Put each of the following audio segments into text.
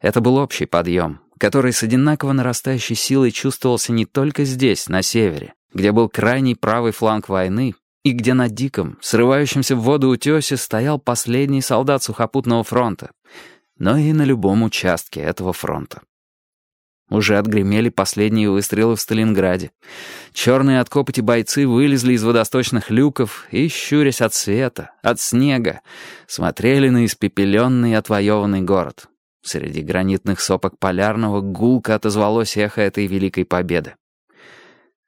Это был общий подъем, который с одинаково нарастающей силой чувствовался не только здесь, на севере, где был крайний правый фланг войны, и где на диком, срывающемся в воду утесе стоял последний солдат сухопутного фронта, но и на любом участке этого фронта. Уже отгремели последние выстрелы в Сталинграде. Черные от копоти бойцы вылезли из водосточных люков и, щурясь от света, от снега, смотрели на испепеленный отвоеванный город. Среди гранитных сопок Полярного гулко отозвалось эхо этой великой победы.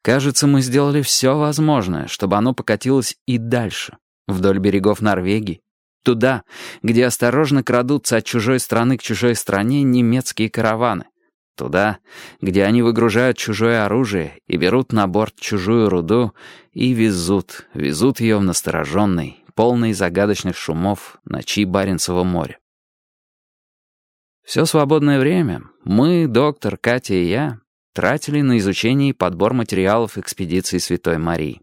Кажется, мы сделали все возможное, чтобы оно покатилось и дальше, вдоль берегов Норвегии, туда, где осторожно крадутся от чужой страны к чужой стране немецкие караваны, Туда, где они выгружают чужое оружие и берут на борт чужую руду и везут, везут ее в настороженный, полный загадочных шумов ночи Баренцева моря. Все свободное время мы, доктор, Катя и я тратили на изучение и подбор материалов экспедиции Святой Марии.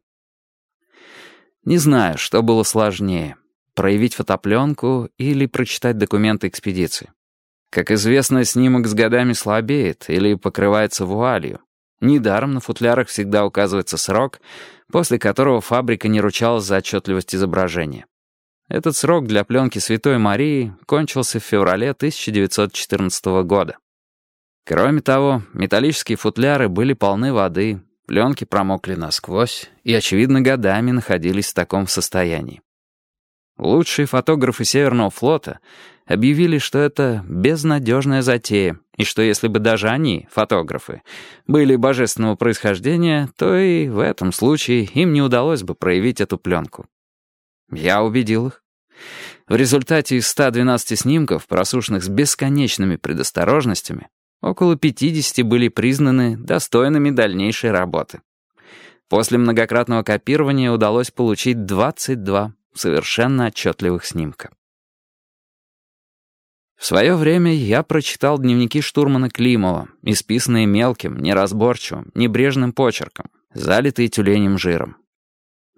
Не знаю, что было сложнее — проявить фотопленку или прочитать документы экспедиции. Как известно, снимок с годами слабеет или покрывается вуалью. Недаром на футлярах всегда указывается срок, после которого фабрика не ручалась за отчетливость изображения. Этот срок для пленки Святой Марии кончился в феврале 1914 года. Кроме того, металлические футляры были полны воды, пленки промокли насквозь и, очевидно, годами находились в таком состоянии. Лучшие фотографы Северного флота объявили, что это безнадежная затея, и что если бы даже они, фотографы, были божественного происхождения, то и в этом случае им не удалось бы проявить эту пленку. Я убедил их. В результате из 112 снимков, просушенных с бесконечными предосторожностями, около 50 были признаны достойными дальнейшей работы. После многократного копирования удалось получить 22 совершенно отчетливых снимка. В свое время я прочитал дневники штурмана Климова, исписанные мелким, неразборчивым, небрежным почерком, залитые тюленем жиром.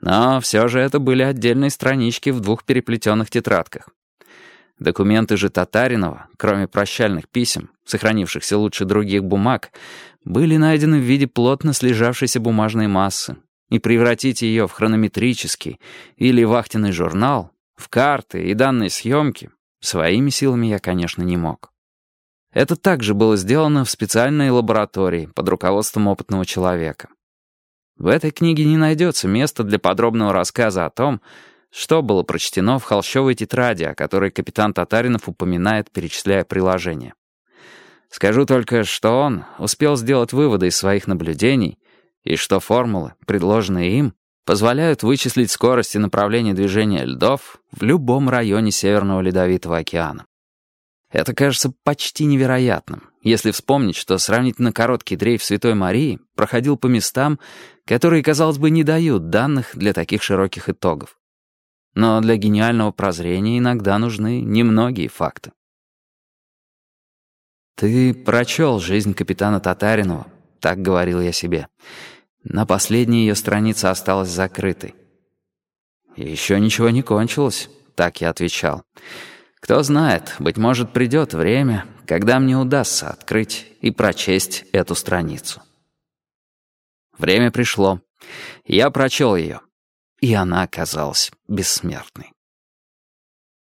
Но все же это были отдельные странички в двух переплетенных тетрадках. Документы же Татаринова, кроме прощальных писем, сохранившихся лучше других бумаг, были найдены в виде плотно слежавшейся бумажной массы, и превратить ее в хронометрический или вахтенный журнал, в карты и данные съемки, своими силами я, конечно, не мог. Это также было сделано в специальной лаборатории под руководством опытного человека. В этой книге не найдется места для подробного рассказа о том, что было прочтено в холщовой тетради, о которой капитан Татаринов упоминает, перечисляя приложение. Скажу только, что он успел сделать выводы из своих наблюдений и что формулы, предложенные им, позволяют вычислить скорость и направление движения льдов в любом районе Северного Ледовитого океана. Это кажется почти невероятным, если вспомнить, что сравнительно короткий дрейф Святой Марии проходил по местам, которые, казалось бы, не дают данных для таких широких итогов. Но для гениального прозрения иногда нужны немногие факты. «Ты прочел жизнь капитана Татаринова», — так говорил я себе, — на последней ее странице осталась закрытой. «Еще ничего не кончилось», — так я отвечал. «Кто знает, быть может, придет время, когда мне удастся открыть и прочесть эту страницу». Время пришло. Я прочел ее, и она оказалась бессмертной.